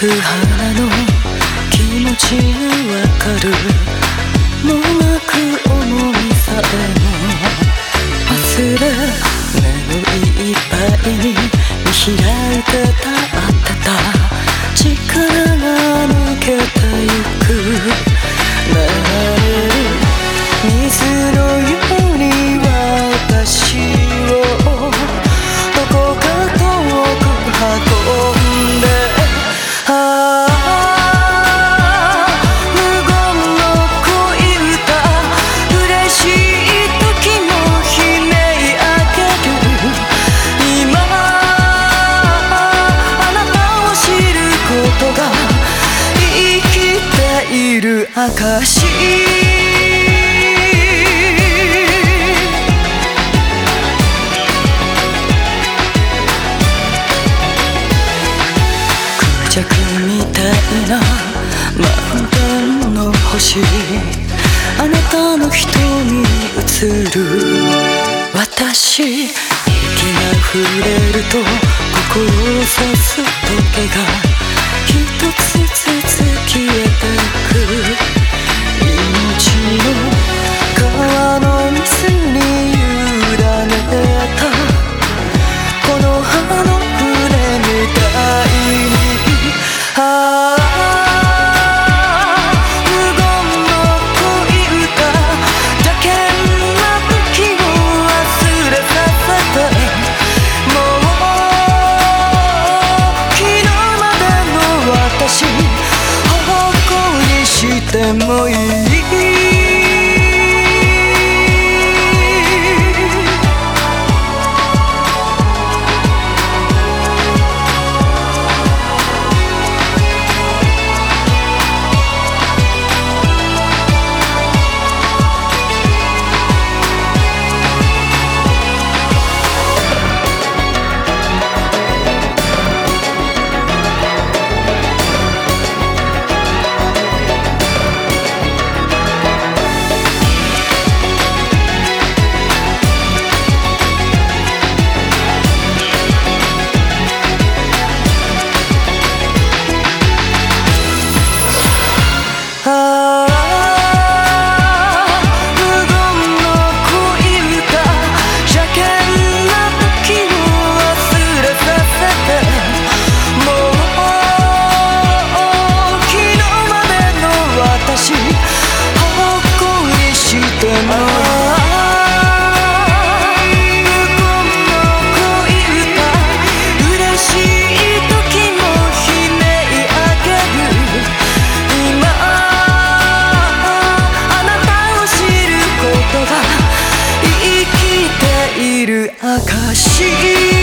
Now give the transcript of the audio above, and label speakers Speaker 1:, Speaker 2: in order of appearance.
Speaker 1: く花の気持ちわかる。もがく思いさえも忘れ眠いいっぱいに見開いてたあってた。力が抜けた証クジャクみたいな満天の星。あなたの瞳に映る。私。息が触れると心を刺す時が。moje 証